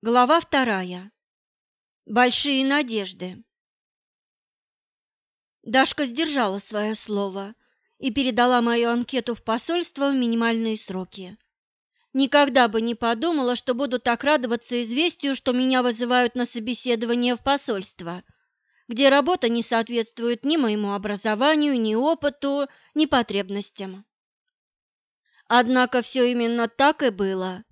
Глава вторая. Большие надежды. Дашка сдержала свое слово и передала мою анкету в посольство в минимальные сроки. Никогда бы не подумала, что буду так радоваться известию, что меня вызывают на собеседование в посольство, где работа не соответствует ни моему образованию, ни опыту, ни потребностям. Однако все именно так и было.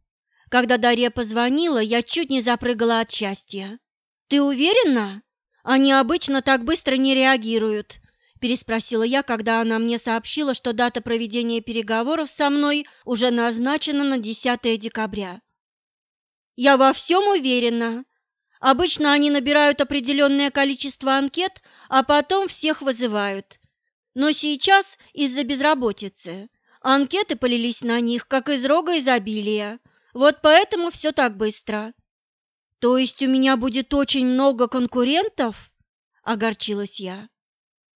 Когда Дарья позвонила, я чуть не запрыгала от счастья. «Ты уверена? Они обычно так быстро не реагируют», – переспросила я, когда она мне сообщила, что дата проведения переговоров со мной уже назначена на 10 декабря. «Я во всем уверена. Обычно они набирают определенное количество анкет, а потом всех вызывают. Но сейчас из-за безработицы анкеты полились на них, как из рога изобилия». Вот поэтому все так быстро. То есть у меня будет очень много конкурентов? Огорчилась я.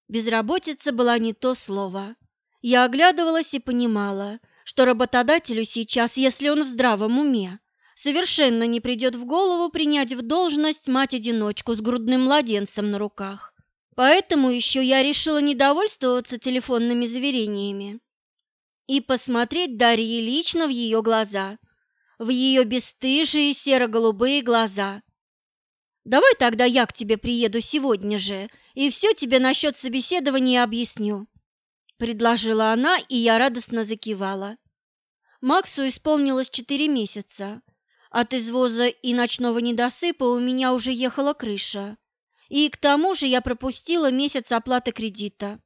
Безработица была не то слово. Я оглядывалась и понимала, что работодателю сейчас, если он в здравом уме, совершенно не придет в голову принять в должность мать-одиночку с грудным младенцем на руках. Поэтому еще я решила не довольствоваться телефонными заверениями и посмотреть Дарье лично в ее глаза – в ее бесстыжие серо-голубые глаза. «Давай тогда я к тебе приеду сегодня же и все тебе насчет собеседования объясню», – предложила она, и я радостно закивала. Максу исполнилось четыре месяца. От извоза и ночного недосыпа у меня уже ехала крыша. И к тому же я пропустила месяц оплаты кредита.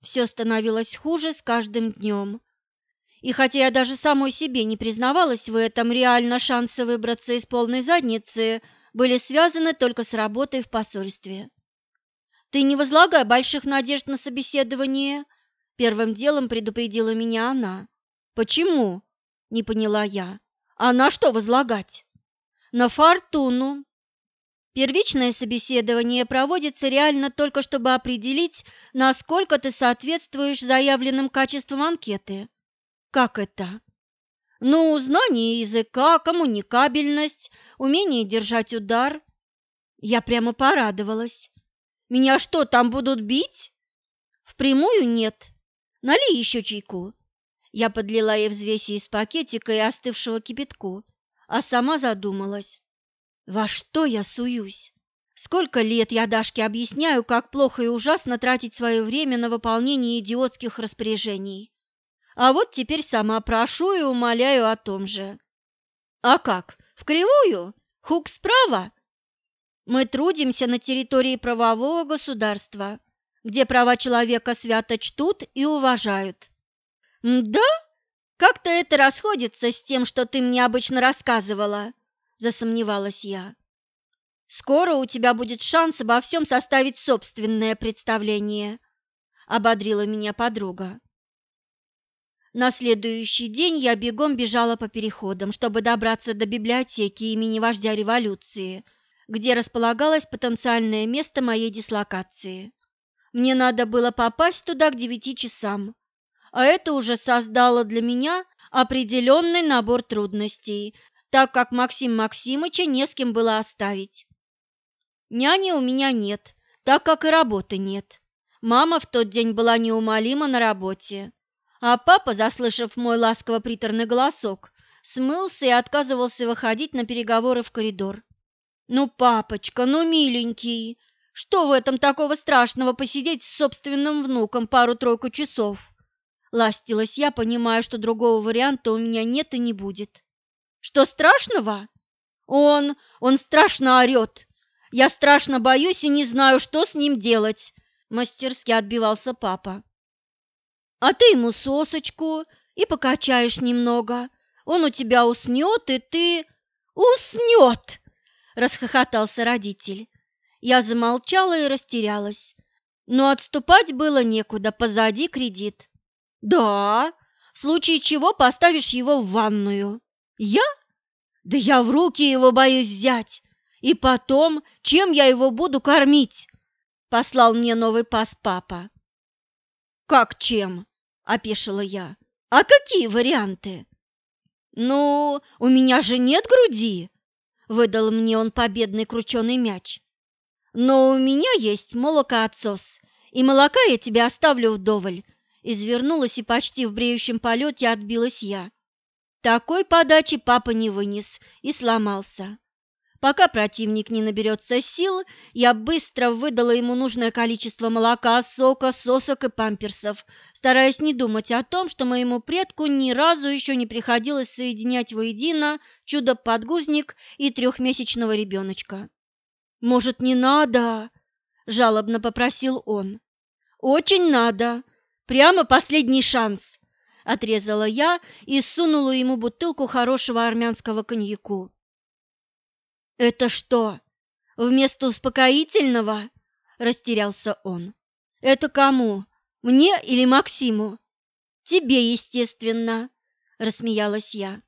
Все становилось хуже с каждым днем. И хотя я даже самой себе не признавалась в этом, реально шансы выбраться из полной задницы были связаны только с работой в посольстве. «Ты не возлагай больших надежд на собеседование», – первым делом предупредила меня она. «Почему?» – не поняла я. «А на что возлагать?» «На фортуну», Первичное собеседование проводится реально только чтобы определить, насколько ты соответствуешь заявленным качествам анкеты. Как это? Ну, знание языка, коммуникабельность, умение держать удар. Я прямо порадовалась. Меня что, там будут бить? Впрямую нет. Налей еще чайку. Я подлила ей взвеси из пакетика и остывшего кипятку, а сама задумалась. Во что я суюсь? Сколько лет я Дашке объясняю, как плохо и ужасно тратить свое время на выполнение идиотских распоряжений. А вот теперь сама прошу и умоляю о том же. А как? В кривую? Хук справа? Мы трудимся на территории правового государства, где права человека свято чтут и уважают. Да? Как-то это расходится с тем, что ты мне обычно рассказывала, засомневалась я. Скоро у тебя будет шанс обо всем составить собственное представление, ободрила меня подруга. На следующий день я бегом бежала по переходам, чтобы добраться до библиотеки имени вождя революции, где располагалось потенциальное место моей дислокации. Мне надо было попасть туда к девяти часам, а это уже создало для меня определенный набор трудностей, так как Максим Максимыча не с кем было оставить. Няни у меня нет, так как и работы нет. Мама в тот день была неумолима на работе. А папа, заслышав мой ласково-приторный голосок, смылся и отказывался выходить на переговоры в коридор. «Ну, папочка, ну, миленький, что в этом такого страшного посидеть с собственным внуком пару-тройку часов?» Ластилась я, понимая, что другого варианта у меня нет и не будет. «Что страшного?» «Он, он страшно орет. Я страшно боюсь и не знаю, что с ним делать», – мастерски отбивался папа а ты ему сосочку и покачаешь немного. Он у тебя уснет, и ты... Уснет! Расхохотался родитель. Я замолчала и растерялась. Но отступать было некуда, позади кредит. Да, в случае чего поставишь его в ванную. Я? Да я в руки его боюсь взять. И потом, чем я его буду кормить? Послал мне новый пас папа. Как чем? – опешила я. «А какие варианты?» «Ну, у меня же нет груди. выдал мне он победный крученый мяч. Но у меня есть молокоотсос, и молока я тебе оставлю вдоволь. Извернулась и почти в бреющем полете отбилась я. Такой подачи папа не вынес и сломался. Пока противник не наберется сил, я быстро выдала ему нужное количество молока, сока, сосок и памперсов, стараясь не думать о том, что моему предку ни разу еще не приходилось соединять воедино чудо-подгузник и трехмесячного ребеночка. «Может, не надо?» – жалобно попросил он. «Очень надо. Прямо последний шанс», – отрезала я и сунула ему бутылку хорошего армянского коньяку. «Это что, вместо успокоительного?» – растерялся он. «Это кому? Мне или Максиму?» «Тебе, естественно», – рассмеялась я.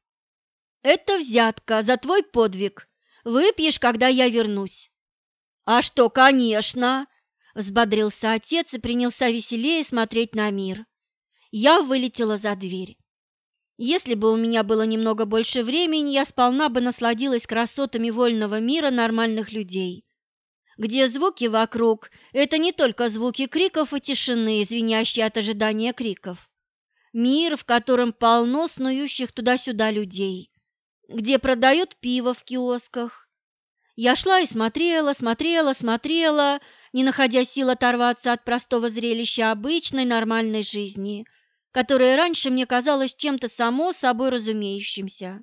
«Это взятка за твой подвиг. Выпьешь, когда я вернусь». «А что, конечно!» – взбодрился отец и принялся веселее смотреть на мир. Я вылетела за дверь. Если бы у меня было немного больше времени, я сполна бы насладилась красотами вольного мира нормальных людей, где звуки вокруг – это не только звуки криков и тишины, звенящие от ожидания криков. Мир, в котором полно снующих туда-сюда людей, где продают пиво в киосках. Я шла и смотрела, смотрела, смотрела, не находя сил оторваться от простого зрелища обычной нормальной жизни – которое раньше мне казалось чем-то само собой разумеющимся.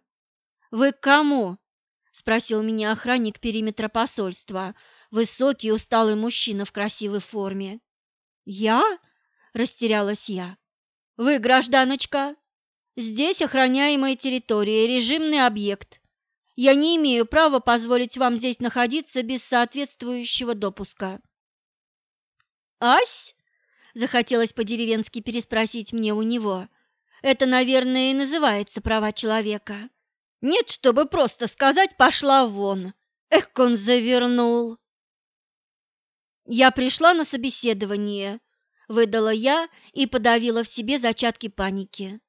«Вы к кому?» – спросил меня охранник периметра посольства, высокий усталый мужчина в красивой форме. «Я?» – растерялась я. «Вы, гражданочка, здесь охраняемая территория, режимный объект. Я не имею права позволить вам здесь находиться без соответствующего допуска». «Ась?» Захотелось по-деревенски переспросить мне у него. Это, наверное, и называется права человека. Нет, чтобы просто сказать «пошла вон». Эх, он завернул. Я пришла на собеседование, выдала я и подавила в себе зачатки паники.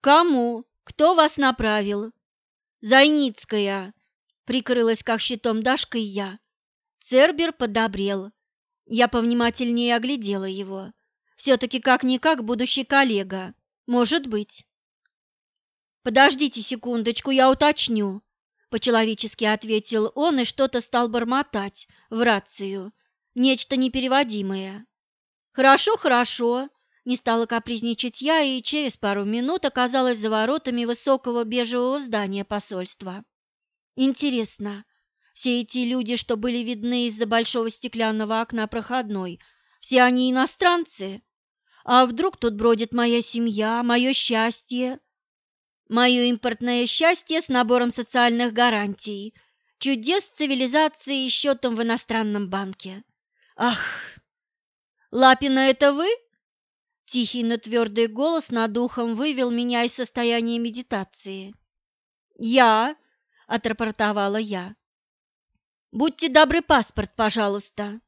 Кому? Кто вас направил? Зайницкая, прикрылась как щитом Дашкой я. Цербер подобрел. Я повнимательнее оглядела его. Все-таки как-никак будущий коллега. Может быть. «Подождите секундочку, я уточню», – по-человечески ответил он и что-то стал бормотать в рацию. Нечто непереводимое. «Хорошо, хорошо», – не стала капризничать я и через пару минут оказалась за воротами высокого бежевого здания посольства. «Интересно, все эти люди, что были видны из-за большого стеклянного окна проходной, все они иностранцы?» А вдруг тут бродит моя семья, мое счастье? Мое импортное счастье с набором социальных гарантий, чудес цивилизации и счетом в иностранном банке. Ах! Лапина, это вы? Тихий, но твердый голос над ухом вывел меня из состояния медитации. «Я», — отрапортовала я. «Будьте добры, паспорт, пожалуйста».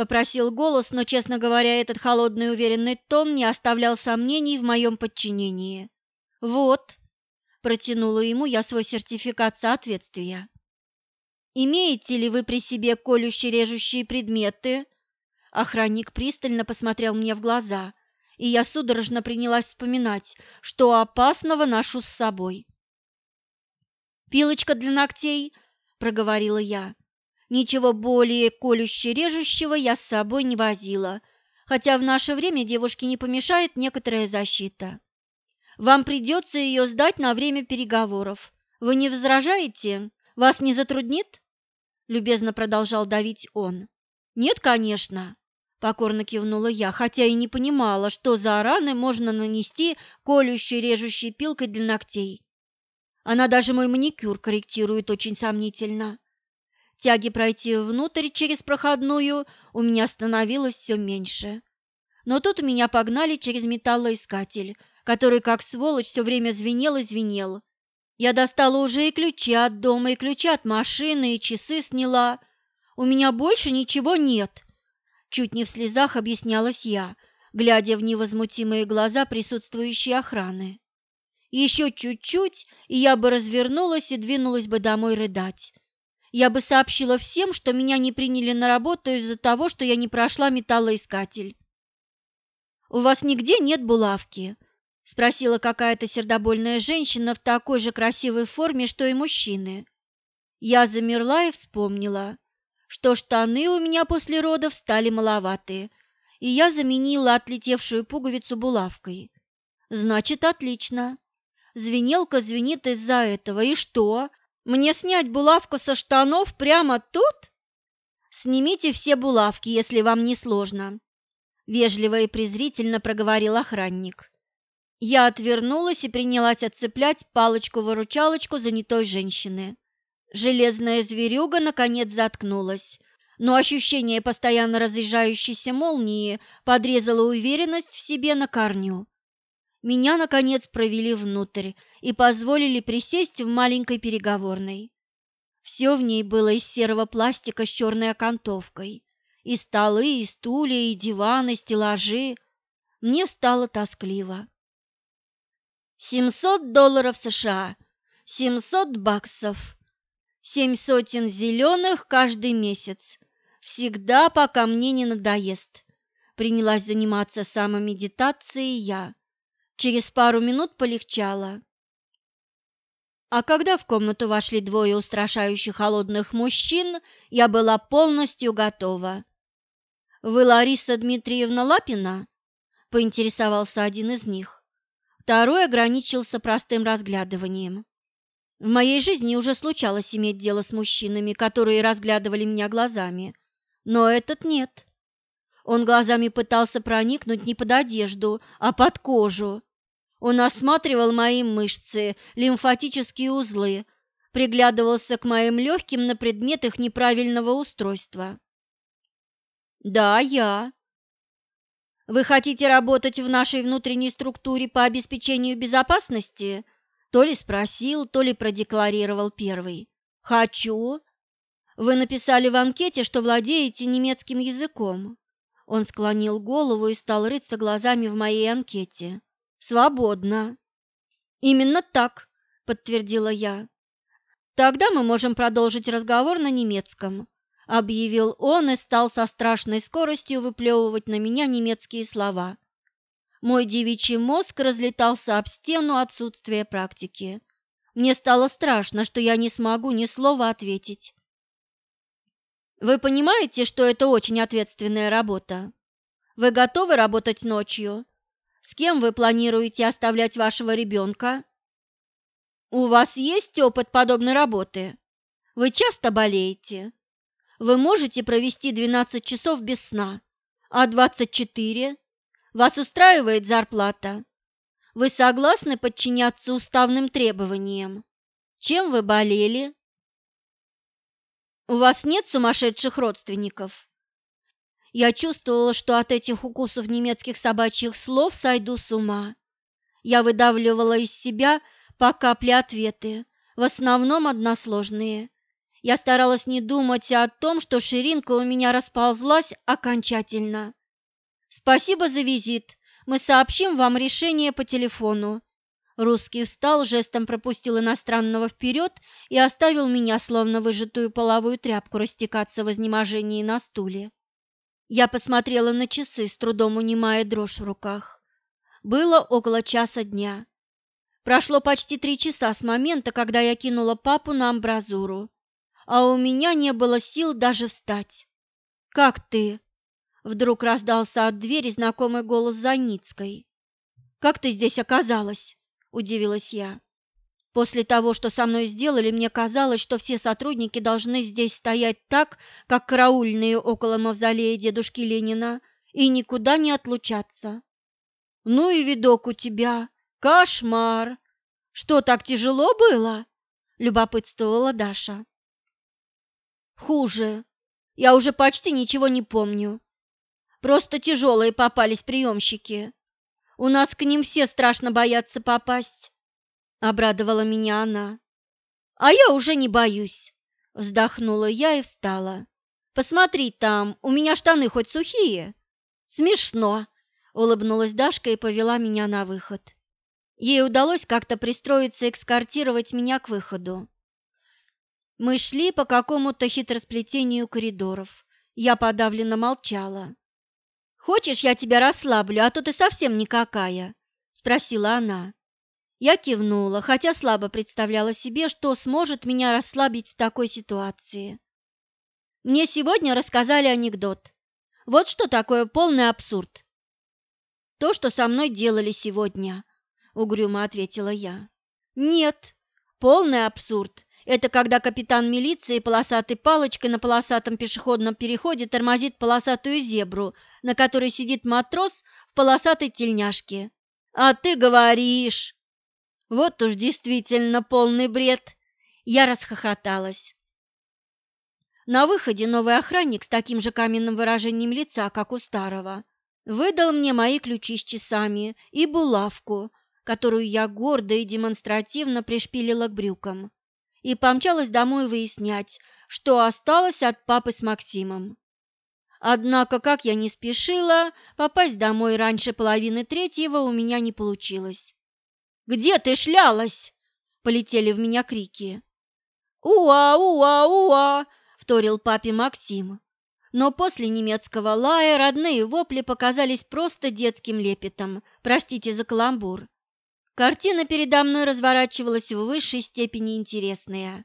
Попросил голос, но, честно говоря, этот холодный уверенный тон не оставлял сомнений в моем подчинении. «Вот», – протянула ему я свой сертификат соответствия. «Имеете ли вы при себе колюще-режущие предметы?» Охранник пристально посмотрел мне в глаза, и я судорожно принялась вспоминать, что опасного ношу с собой. «Пилочка для ногтей», – проговорила я. Ничего более колюще-режущего я с собой не возила, хотя в наше время девушке не помешает некоторая защита. Вам придется ее сдать на время переговоров. Вы не возражаете? Вас не затруднит?» Любезно продолжал давить он. «Нет, конечно», – покорно кивнула я, хотя и не понимала, что за раны можно нанести колющей режущей пилкой для ногтей. Она даже мой маникюр корректирует очень сомнительно. Тяги пройти внутрь через проходную у меня становилось все меньше. Но тут меня погнали через металлоискатель, который, как сволочь, все время звенел и звенел. Я достала уже и ключи от дома, и ключи от машины, и часы сняла. У меня больше ничего нет. Чуть не в слезах объяснялась я, глядя в невозмутимые глаза присутствующей охраны. Еще чуть-чуть, и я бы развернулась и двинулась бы домой рыдать я бы сообщила всем, что меня не приняли на работу из-за того, что я не прошла металлоискатель. «У вас нигде нет булавки?» – спросила какая-то сердобольная женщина в такой же красивой форме, что и мужчины. Я замерла и вспомнила, что штаны у меня после родов стали маловатые, и я заменила отлетевшую пуговицу булавкой. Значит, отлично. Звенелка звенит из-за этого. И что? Мне снять булавку со штанов прямо тут? Снимите все булавки, если вам не сложно. Вежливо и презрительно проговорил охранник. Я отвернулась и принялась отцеплять палочку-выручалочку занятой женщины. Железная зверюга наконец заткнулась, но ощущение постоянно разъезжающейся молнии подрезало уверенность в себе на корню. Меня, наконец, провели внутрь и позволили присесть в маленькой переговорной. Все в ней было из серого пластика с черной окантовкой. И столы, и стулья, и диваны, и стеллажи. Мне стало тоскливо. Семьсот долларов США, семьсот баксов, семь сотен зеленых каждый месяц. Всегда, пока мне не надоест. Принялась заниматься самомедитацией я. Через пару минут полегчало. А когда в комнату вошли двое устрашающих холодных мужчин, я была полностью готова. «Вы Лариса Дмитриевна Лапина?» – поинтересовался один из них. Второй ограничился простым разглядыванием. В моей жизни уже случалось иметь дело с мужчинами, которые разглядывали меня глазами, но этот нет. Он глазами пытался проникнуть не под одежду, а под кожу, он осматривал мои мышцы, лимфатические узлы, приглядывался к моим легким на предмет их неправильного устройства. «Да, я». «Вы хотите работать в нашей внутренней структуре по обеспечению безопасности?» То ли спросил, то ли продекларировал первый. «Хочу». «Вы написали в анкете, что владеете немецким языком». Он склонил голову и стал рыться глазами в моей анкете. Свободно. Именно так, подтвердила я. Тогда мы можем продолжить разговор на немецком, объявил он и стал со страшной скоростью выплевывать на меня немецкие слова. Мой девичий мозг разлетался об стену отсутствия практики. Мне стало страшно, что я не смогу ни слова ответить. Вы понимаете, что это очень ответственная работа? Вы готовы работать ночью? С кем вы планируете оставлять вашего ребенка? У вас есть опыт подобной работы? Вы часто болеете? Вы можете провести 12 часов без сна, а 24? Вас устраивает зарплата? Вы согласны подчиняться уставным требованиям? Чем вы болели? У вас нет сумасшедших родственников? Я чувствовала, что от этих укусов немецких собачьих слов сойду с ума. Я выдавливала из себя по капле ответы, в основном односложные. Я старалась не думать о том, что ширинка у меня расползлась окончательно. «Спасибо за визит. Мы сообщим вам решение по телефону». Русский встал, жестом пропустил иностранного вперед и оставил меня, словно выжатую половую тряпку, растекаться в изнеможении на стуле. Я посмотрела на часы, с трудом унимая дрожь в руках. Было около часа дня. Прошло почти три часа с момента, когда я кинула папу на амбразуру, а у меня не было сил даже встать. «Как ты?» — вдруг раздался от двери знакомый голос Заницкой. «Как ты здесь оказалась?» — удивилась я. После того, что со мной сделали, мне казалось, что все сотрудники должны здесь стоять так, как караульные около мавзолея дедушки Ленина, и никуда не отлучаться. Ну и видок у тебя. Кошмар. Что, так тяжело было? Любопытствовала Даша. Хуже. Я уже почти ничего не помню. Просто тяжелые попались приемщики. У нас к ним все страшно боятся попасть. Обрадовала меня она. А я уже не боюсь. Вздохнула я и встала. Посмотри там, у меня штаны хоть сухие. Смешно, улыбнулась Дашка и повела меня на выход. Ей удалось как-то пристроиться экскортировать меня к выходу. Мы шли по какому-то хитросплетению коридоров. Я подавленно молчала. «Хочешь, я тебя расслаблю, а то ты совсем никакая?» – спросила она. Я кивнула, хотя слабо представляла себе, что сможет меня расслабить в такой ситуации. Мне сегодня рассказали анекдот. Вот что такое полный абсурд. То, что со мной делали сегодня, угрюмо ответила я. Нет, полный абсурд это когда капитан милиции полосатой палочкой на полосатом пешеходном переходе тормозит полосатую зебру, на которой сидит матрос в полосатой тельняшке. А ты говоришь! Вот уж действительно полный бред. Я расхохоталась. На выходе новый охранник с таким же каменным выражением лица, как у старого, выдал мне мои ключи с часами и булавку, которую я гордо и демонстративно пришпилила к брюкам и помчалась домой выяснять, что осталось от папы с Максимом. Однако, как я не спешила, попасть домой раньше половины третьего у меня не получилось. «Где ты шлялась?» – полетели в меня крики. «Уа, уа, уа!» – вторил папе Максим. Но после немецкого лая родные вопли показались просто детским лепетом, простите за каламбур. Картина передо мной разворачивалась в высшей степени интересная.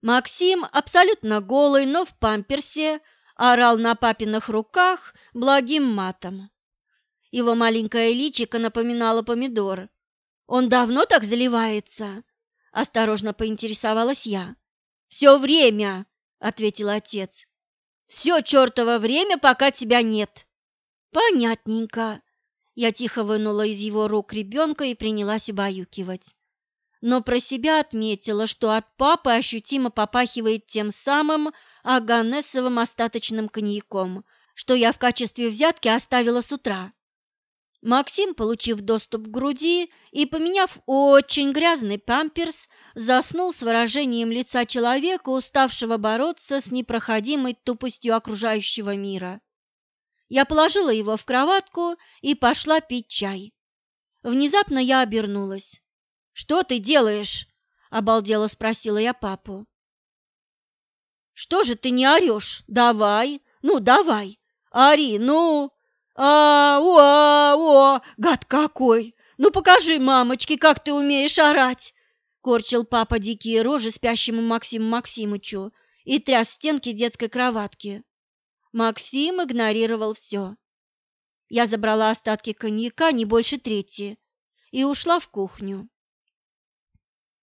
Максим, абсолютно голый, но в памперсе, орал на папиных руках благим матом. Его маленькое личико напоминало помидор. «Он давно так заливается?» – осторожно поинтересовалась я. «Все время!» – ответил отец. «Все чертово время, пока тебя нет!» «Понятненько!» Я тихо вынула из его рук ребенка и принялась убаюкивать. Но про себя отметила, что от папы ощутимо попахивает тем самым аганесовым остаточным коньяком, что я в качестве взятки оставила с утра. Максим, получив доступ к груди и поменяв очень грязный памперс, заснул с выражением лица человека, уставшего бороться с непроходимой тупостью окружающего мира. Я положила его в кроватку и пошла пить чай. Внезапно я обернулась. «Что ты делаешь?» – обалдело спросила я папу. «Что же ты не орешь? Давай, ну давай, ори, ну!» «А-уа-уа! Гад какой! Ну покажи, мамочки, как ты умеешь орать!» Корчил папа дикие рожи спящему Максиму Максимычу и тряс стенки детской кроватки. Максим игнорировал все. Я забрала остатки коньяка, не больше трети, и ушла в кухню.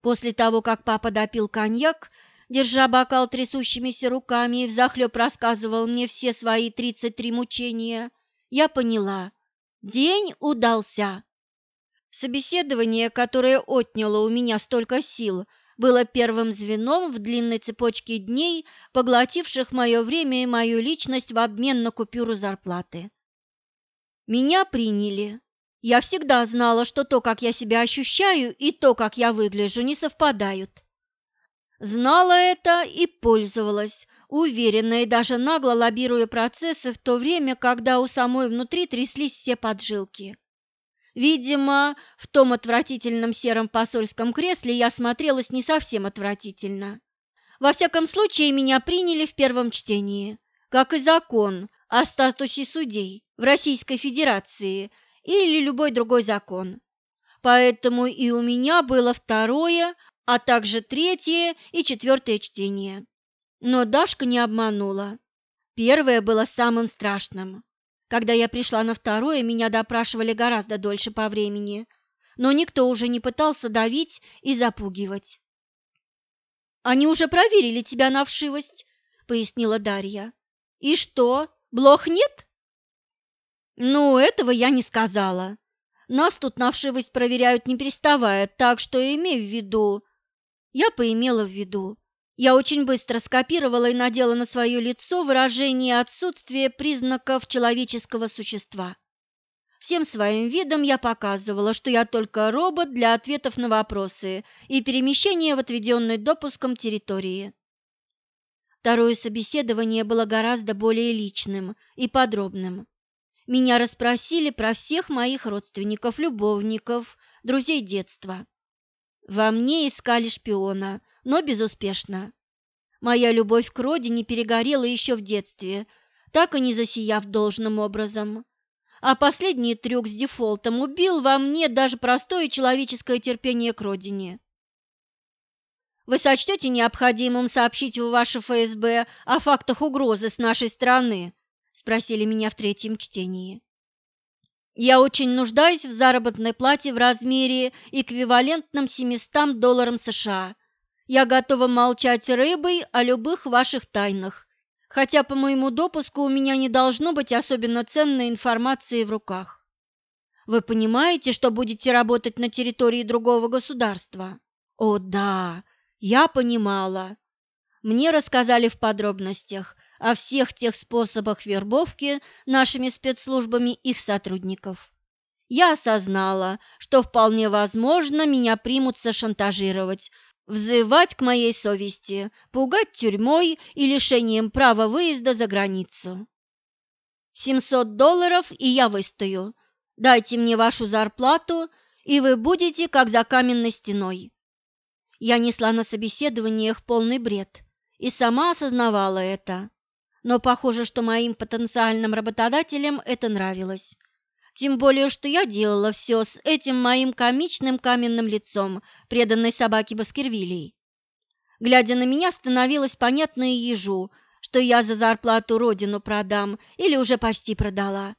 После того, как папа допил коньяк, держа бокал трясущимися руками и взахлеб рассказывал мне все свои тридцать три мучения, я поняла – день удался. Собеседование, которое отняло у меня столько сил, было первым звеном в длинной цепочке дней, поглотивших мое время и мою личность в обмен на купюру зарплаты. Меня приняли. Я всегда знала, что то, как я себя ощущаю, и то, как я выгляжу, не совпадают. Знала это и пользовалась, уверенно и даже нагло лоббируя процессы в то время, когда у самой внутри тряслись все поджилки. Видимо, в том отвратительном сером посольском кресле я смотрелась не совсем отвратительно. Во всяком случае, меня приняли в первом чтении, как и закон о статусе судей в Российской Федерации или любой другой закон. Поэтому и у меня было второе, а также третье и четвертое чтение. Но Дашка не обманула. Первое было самым страшным. Когда я пришла на второе, меня допрашивали гораздо дольше по времени, но никто уже не пытался давить и запугивать. «Они уже проверили тебя на вшивость», — пояснила Дарья. «И что, блох нет?» «Ну, этого я не сказала. Нас тут на вшивость проверяют не переставая, так что имей в виду...» Я поимела в виду, я очень быстро скопировала и надела на свое лицо выражение отсутствия признаков человеческого существа. Всем своим видом я показывала, что я только робот для ответов на вопросы и перемещения в отведенной допуском территории. Второе собеседование было гораздо более личным и подробным. Меня расспросили про всех моих родственников, любовников, друзей детства. Во мне искали шпиона, но безуспешно. Моя любовь к родине перегорела еще в детстве, так и не засияв должным образом. А последний трюк с дефолтом убил во мне даже простое человеческое терпение к родине. Вы сочтете необходимым сообщить в ваше ФСБ о фактах угрозы с нашей стороны? Спросили меня в третьем чтении. Я очень нуждаюсь в заработной плате в размере эквивалентном 700 долларам США. Я готова молчать рыбой о любых ваших тайнах, хотя по моему допуску у меня не должно быть особенно ценной информации в руках. Вы понимаете, что будете работать на территории другого государства? О, да, я понимала. Мне рассказали в подробностях, о всех тех способах вербовки нашими спецслужбами их сотрудников. Я осознала, что вполне возможно меня примутся шантажировать, взывать к моей совести, пугать тюрьмой и лишением права выезда за границу. «Семьсот долларов, и я выстою. Дайте мне вашу зарплату, и вы будете как за каменной стеной». Я несла на собеседованиях полный бред и сама осознавала это но похоже, что моим потенциальным работодателям это нравилось. Тем более, что я делала все с этим моим комичным каменным лицом, преданной собаке Баскервилей. Глядя на меня, становилось понятно и ежу, что я за зарплату родину продам или уже почти продала.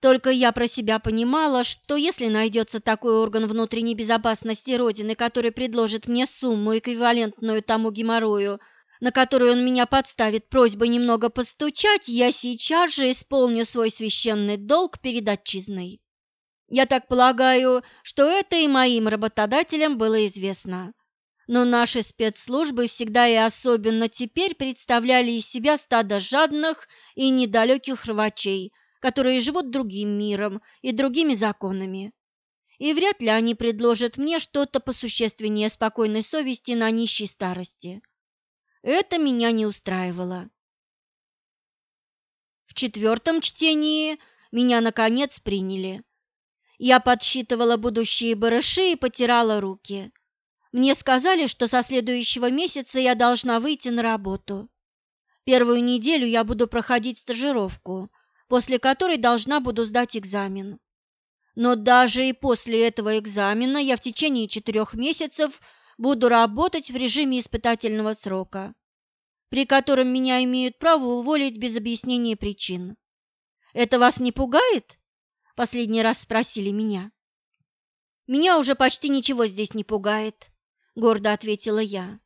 Только я про себя понимала, что если найдется такой орган внутренней безопасности Родины, который предложит мне сумму, эквивалентную тому геморрою, на которую он меня подставит просьбой немного постучать, я сейчас же исполню свой священный долг перед отчизной. Я так полагаю, что это и моим работодателям было известно. Но наши спецслужбы всегда и особенно теперь представляли из себя стадо жадных и недалеких рвачей, которые живут другим миром и другими законами. И вряд ли они предложат мне что-то посущественнее спокойной совести на нищей старости. Это меня не устраивало. В четвертом чтении меня, наконец, приняли. Я подсчитывала будущие барыши и потирала руки. Мне сказали, что со следующего месяца я должна выйти на работу. Первую неделю я буду проходить стажировку, после которой должна буду сдать экзамен. Но даже и после этого экзамена я в течение четырех месяцев буду работать в режиме испытательного срока, при котором меня имеют право уволить без объяснения причин. Это вас не пугает? Последний раз спросили меня. Меня уже почти ничего здесь не пугает, гордо ответила я.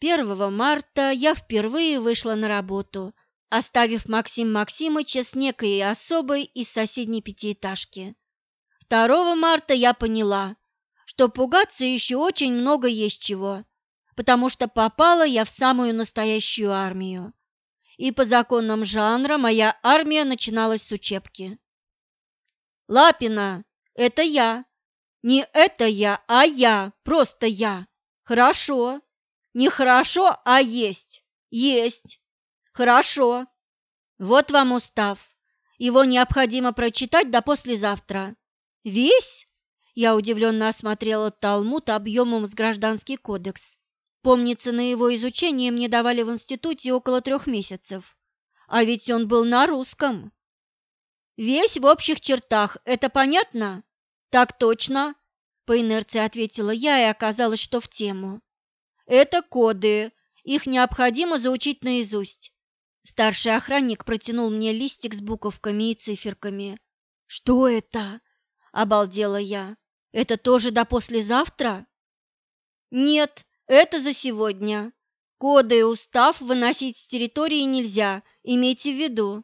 1 марта я впервые вышла на работу, оставив Максим Максимыча с некой особой из соседней пятиэтажки. 2 марта я поняла, что пугаться еще очень много есть чего, потому что попала я в самую настоящую армию. И по законам жанра моя армия начиналась с учебки. «Лапина, это я. Не это я, а я, просто я. Хорошо. Не хорошо, а есть. Есть. Хорошо. Вот вам устав. Его необходимо прочитать до послезавтра. Весь? Я удивленно осмотрела Талмуд объемом с гражданский кодекс. Помнится, на его изучение мне давали в институте около трех месяцев. А ведь он был на русском. Весь в общих чертах, это понятно? Так точно, по инерции ответила я и оказалось, что в тему. Это коды, их необходимо заучить наизусть. Старший охранник протянул мне листик с буковками и циферками. Что это? обалдела я. Это тоже до послезавтра? Нет, это за сегодня. Коды и устав выносить с территории нельзя, имейте в виду.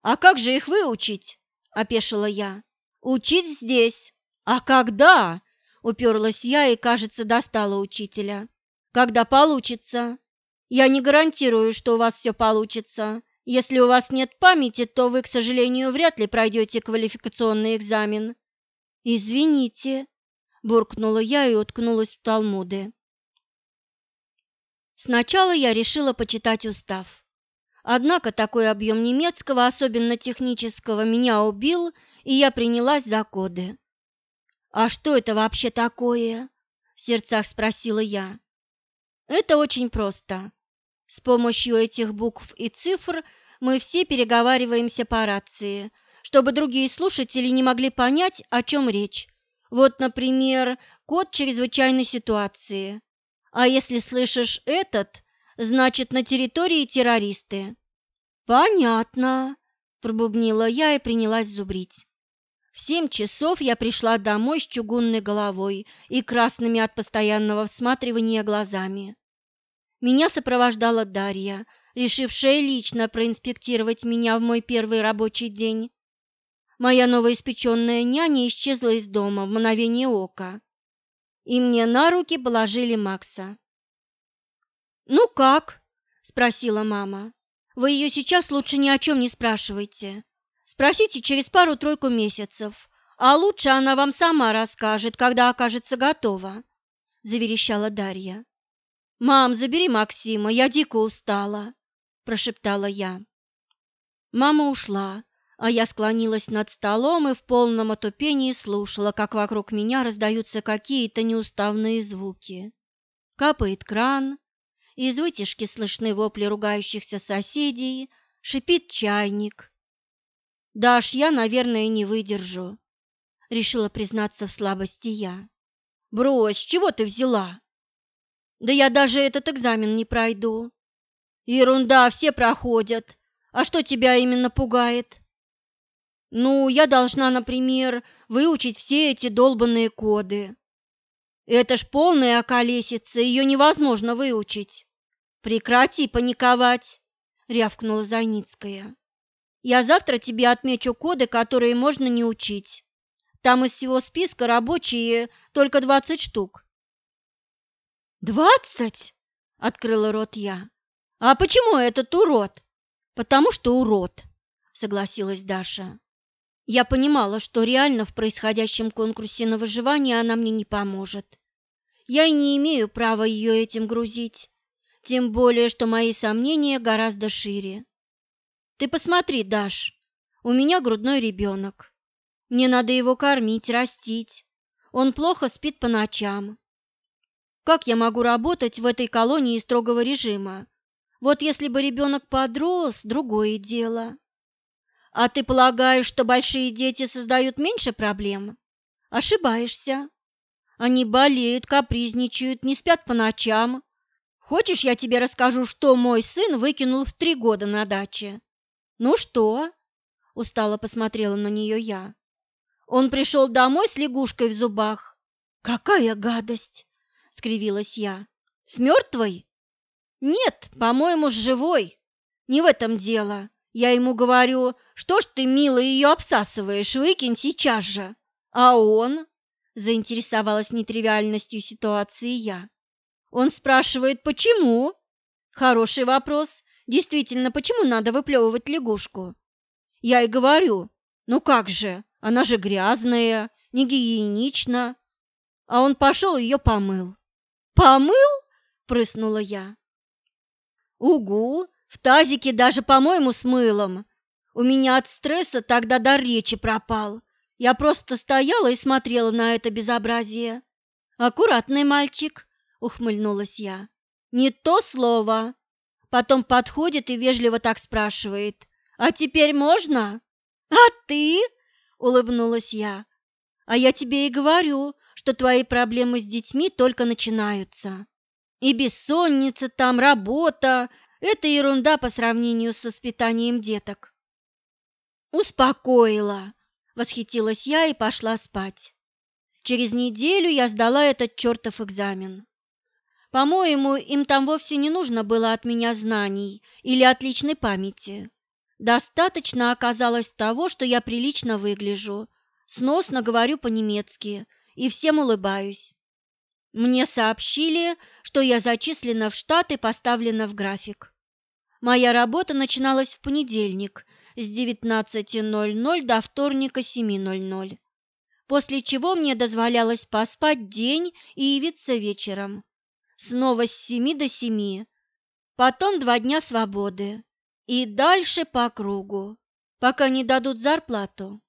А как же их выучить? опешила я. Учить здесь. А когда? Уперлась я и, кажется, достала учителя. Когда получится? Я не гарантирую, что у вас все получится. Если у вас нет памяти, то вы, к сожалению, вряд ли пройдете квалификационный экзамен. «Извините», – буркнула я и уткнулась в Талмуды. Сначала я решила почитать устав. Однако такой объем немецкого, особенно технического, меня убил, и я принялась за коды. «А что это вообще такое?» – в сердцах спросила я. «Это очень просто. С помощью этих букв и цифр мы все переговариваемся по рации, чтобы другие слушатели не могли понять, о чем речь. Вот, например, код чрезвычайной ситуации. А если слышишь этот, значит, на территории террористы. Понятно, пробубнила я и принялась зубрить. В семь часов я пришла домой с чугунной головой и красными от постоянного всматривания глазами. Меня сопровождала Дарья, решившая лично проинспектировать меня в мой первый рабочий день. Моя новоиспеченная няня исчезла из дома в мгновение ока, и мне на руки положили Макса. «Ну как?» – спросила мама. «Вы ее сейчас лучше ни о чем не спрашивайте. Спросите через пару-тройку месяцев, а лучше она вам сама расскажет, когда окажется готова», – заверещала Дарья. «Мам, забери Максима, я дико устала», – прошептала я. Мама ушла, а я склонилась над столом и в полном отупении слушала, как вокруг меня раздаются какие-то неуставные звуки. Капает кран, из вытяжки слышны вопли ругающихся соседей, шипит чайник. «Даш, я, наверное, не выдержу», — решила признаться в слабости я. «Брось, чего ты взяла?» «Да я даже этот экзамен не пройду». «Ерунда, все проходят. А что тебя именно пугает?» Ну, я должна, например, выучить все эти долбанные коды. Это ж полная околесица, ее невозможно выучить. Прекрати паниковать, рявкнула Зайницкая. Я завтра тебе отмечу коды, которые можно не учить. Там из всего списка рабочие только двадцать штук. «Двадцать?» — открыла рот я. «А почему этот урод?» «Потому что урод», — согласилась Даша. Я понимала, что реально в происходящем конкурсе на выживание она мне не поможет. Я и не имею права ее этим грузить, тем более, что мои сомнения гораздо шире. Ты посмотри, Даш, у меня грудной ребенок. Мне надо его кормить, растить. Он плохо спит по ночам. Как я могу работать в этой колонии строгого режима? Вот если бы ребенок подрос, другое дело. А ты полагаешь, что большие дети создают меньше проблем? Ошибаешься. Они болеют, капризничают, не спят по ночам. Хочешь, я тебе расскажу, что мой сын выкинул в три года на даче? Ну что? Устало посмотрела на нее я. Он пришел домой с лягушкой в зубах. Какая гадость! скривилась я. С мертвой? Нет, по-моему, с живой. Не в этом дело. Я ему говорю, что ж ты, мило, ее обсасываешь, выкинь сейчас же. А он? Заинтересовалась нетривиальностью ситуации я. Он спрашивает, почему? Хороший вопрос. Действительно, почему надо выплевывать лягушку? Я и говорю, ну как же, она же грязная, не гигиенична. А он пошел ее помыл. Помыл? Прыснула я. Угу, в тазике даже, по-моему, с мылом. У меня от стресса тогда дар речи пропал. Я просто стояла и смотрела на это безобразие. «Аккуратный мальчик», — ухмыльнулась я. «Не то слово». Потом подходит и вежливо так спрашивает. «А теперь можно?» «А ты?» — улыбнулась я. «А я тебе и говорю, что твои проблемы с детьми только начинаются. И бессонница там, работа, это ерунда по сравнению с воспитанием деток. Успокоила, восхитилась я и пошла спать. Через неделю я сдала этот чертов экзамен. По-моему, им там вовсе не нужно было от меня знаний или отличной памяти. Достаточно оказалось того, что я прилично выгляжу, сносно говорю по-немецки и всем улыбаюсь. Мне сообщили, что я зачислена в штат и поставлена в график. Моя работа начиналась в понедельник с 19.00 до вторника 7.00, после чего мне дозволялось поспать день и явиться вечером. Снова с 7 до 7, потом два дня свободы и дальше по кругу, пока не дадут зарплату.